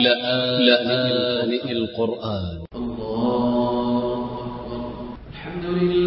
لآن القرآن. الله الحمد لله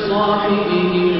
ما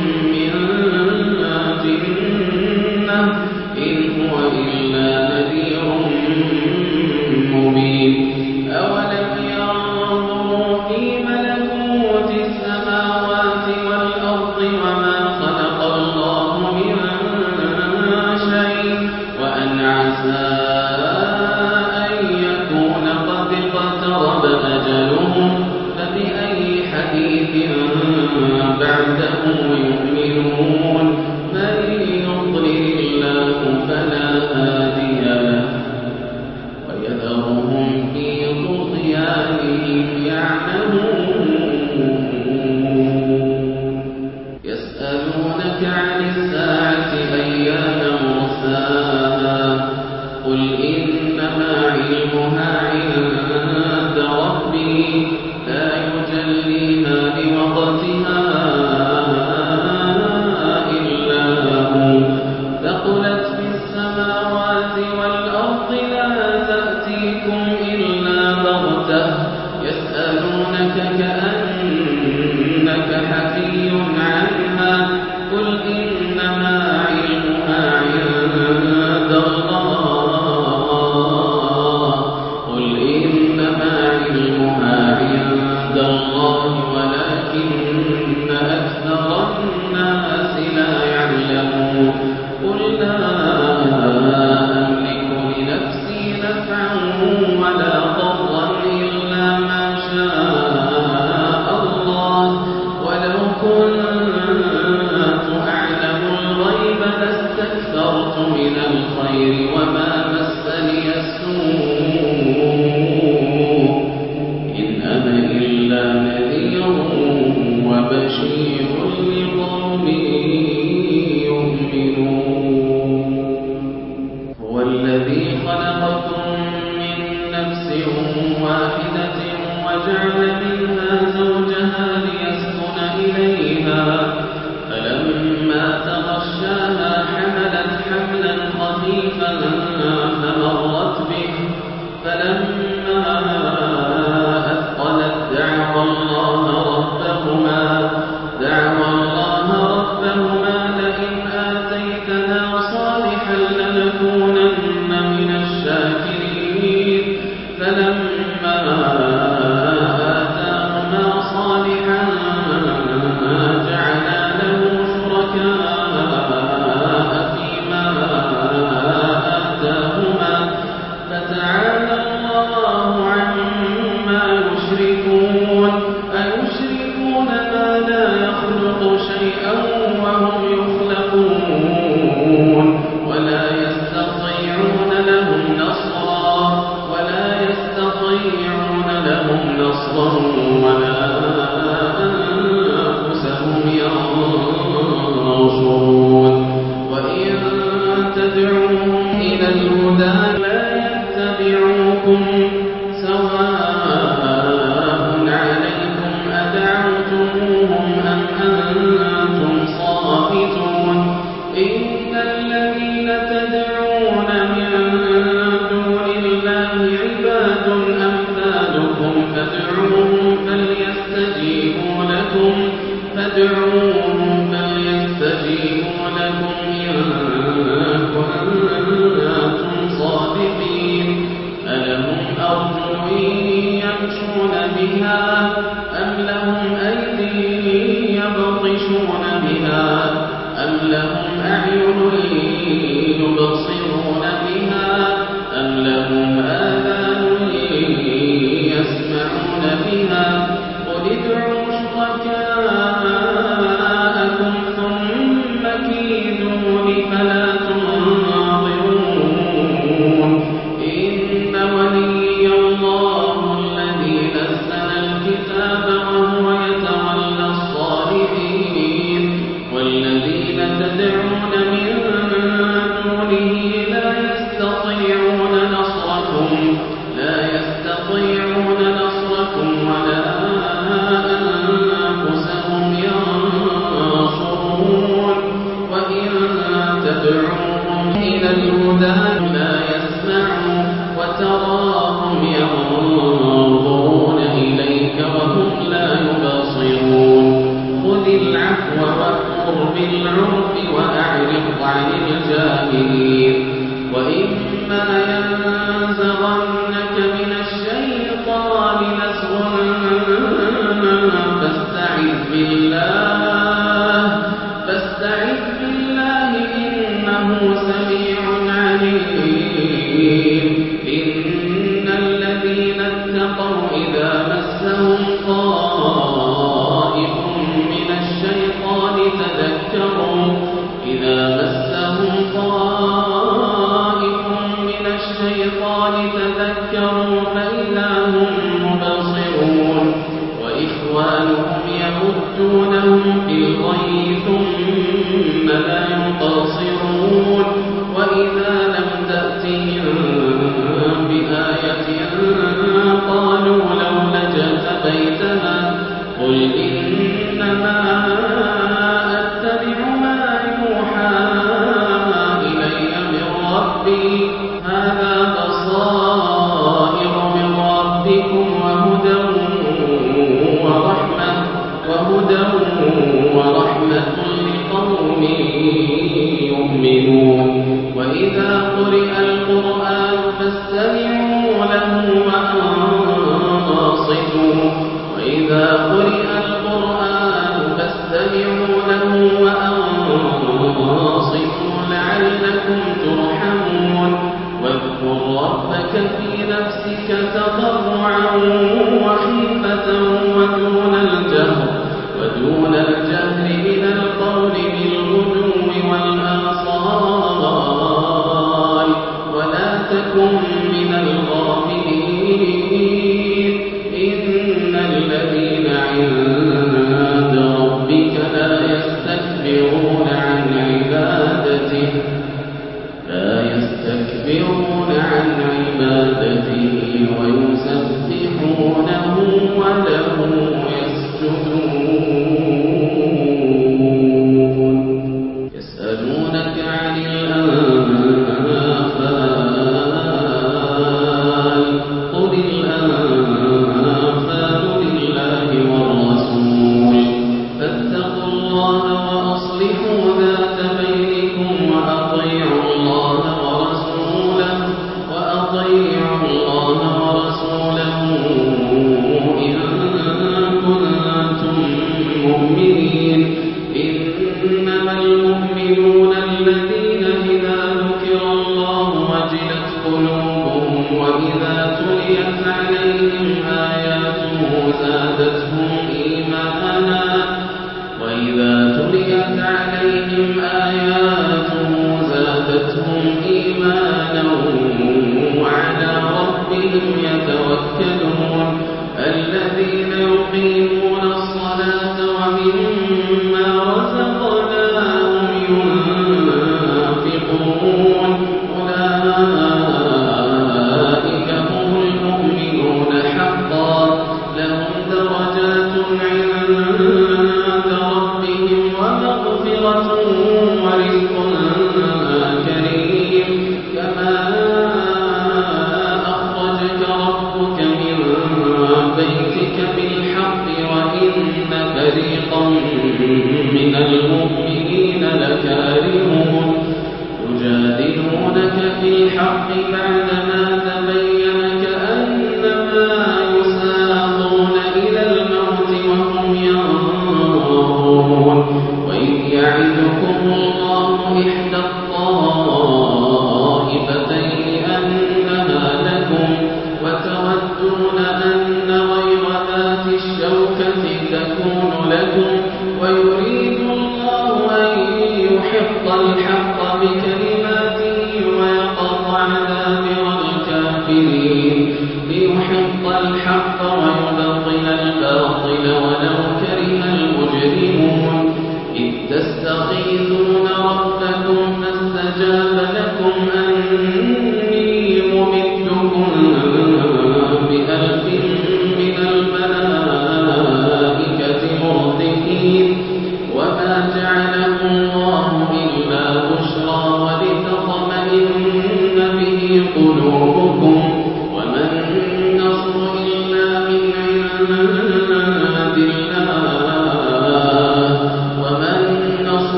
ربي. هذا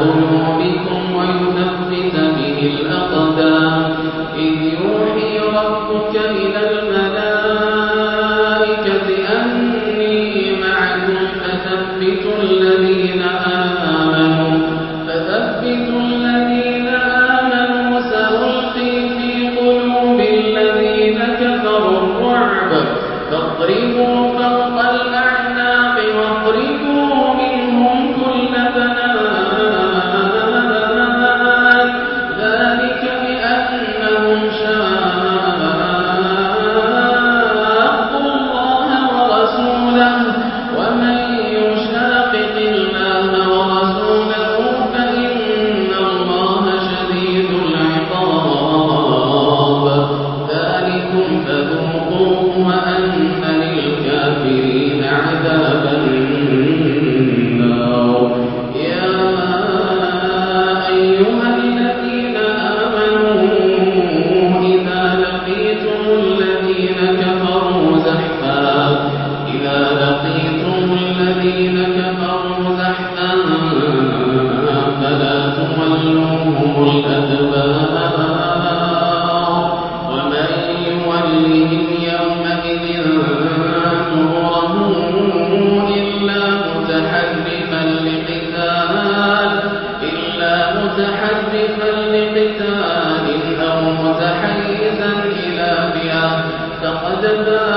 قلوبكم ويثبت به الأقدام متحرفا لقتال أو متحيزا إلى فئة فقد باء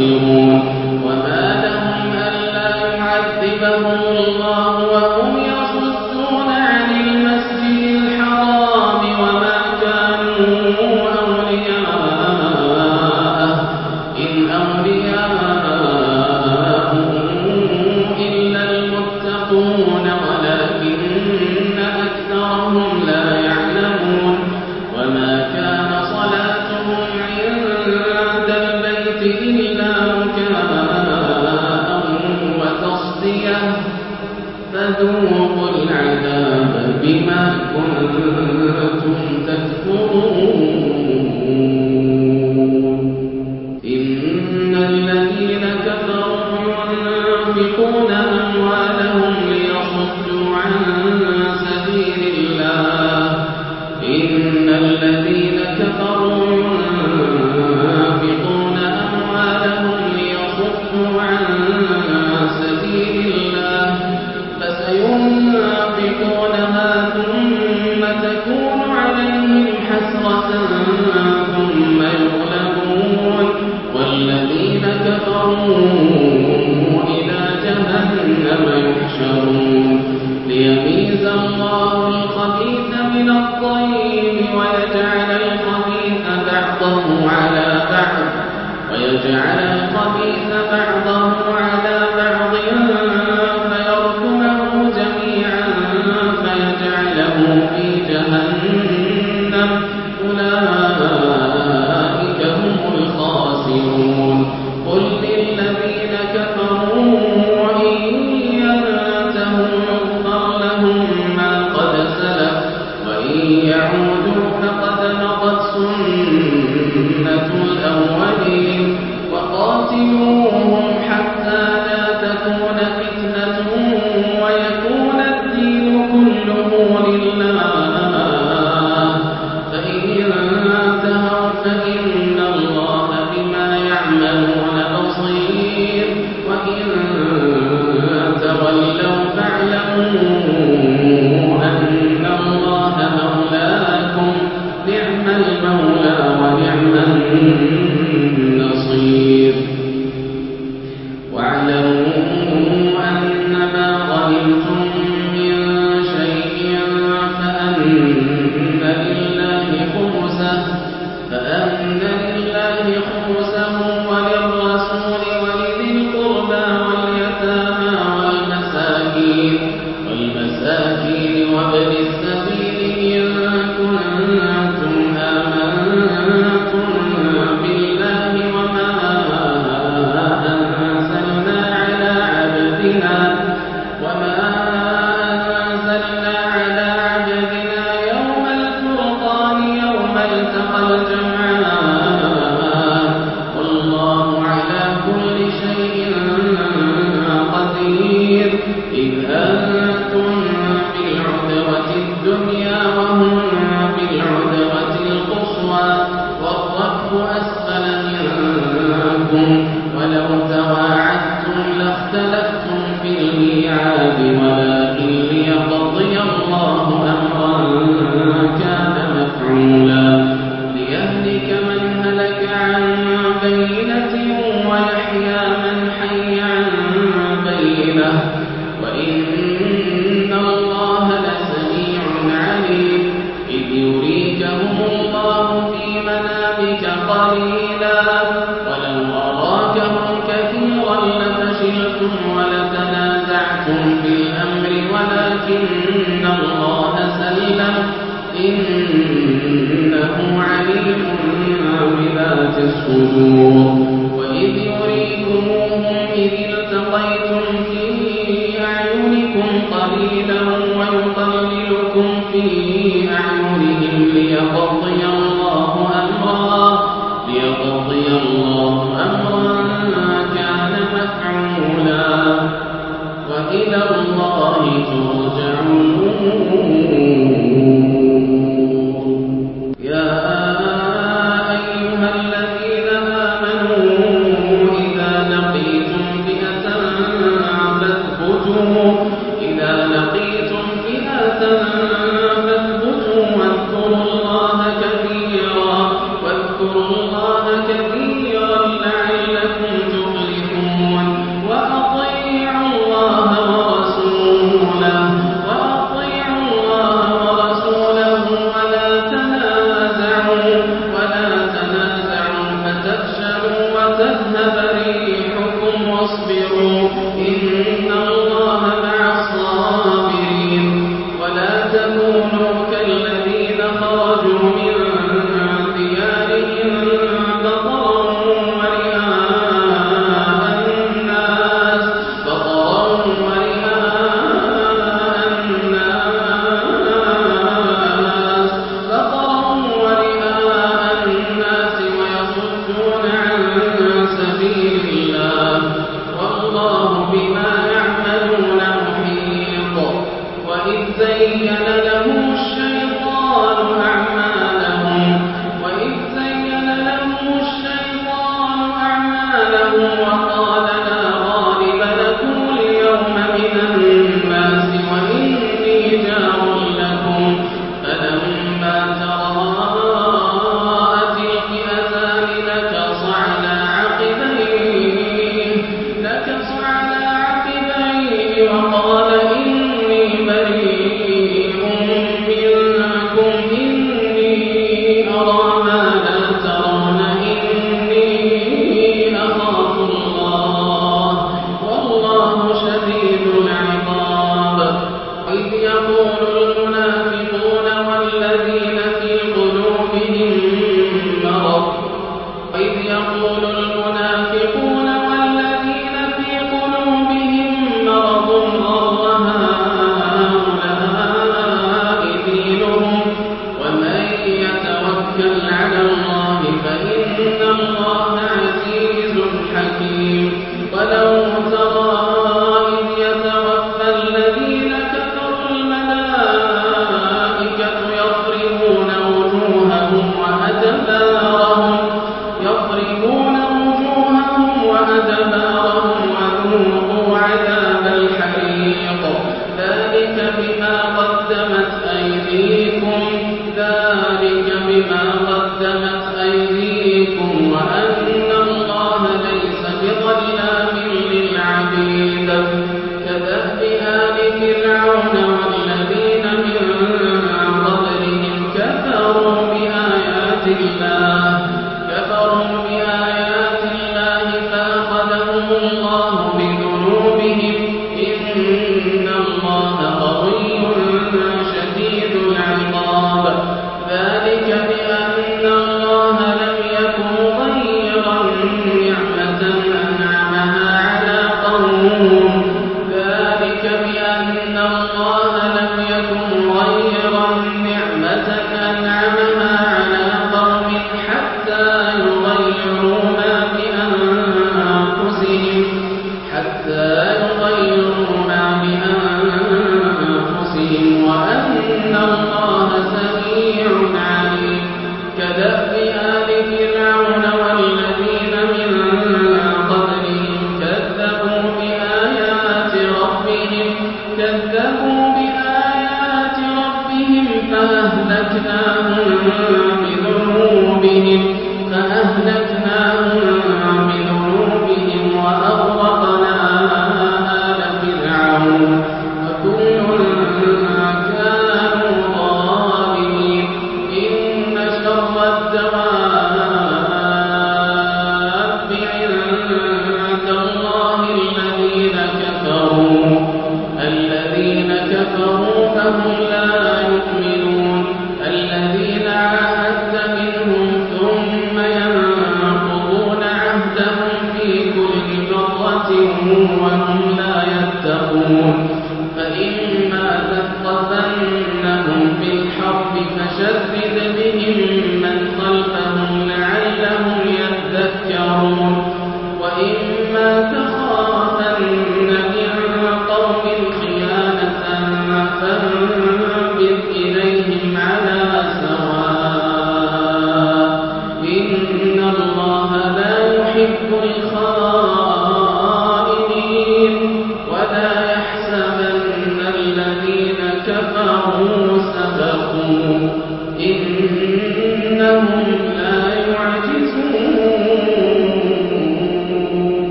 مستقيمون ليميز الله الخبيث من على بعض ويجعل الخبيث بعضه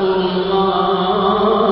الله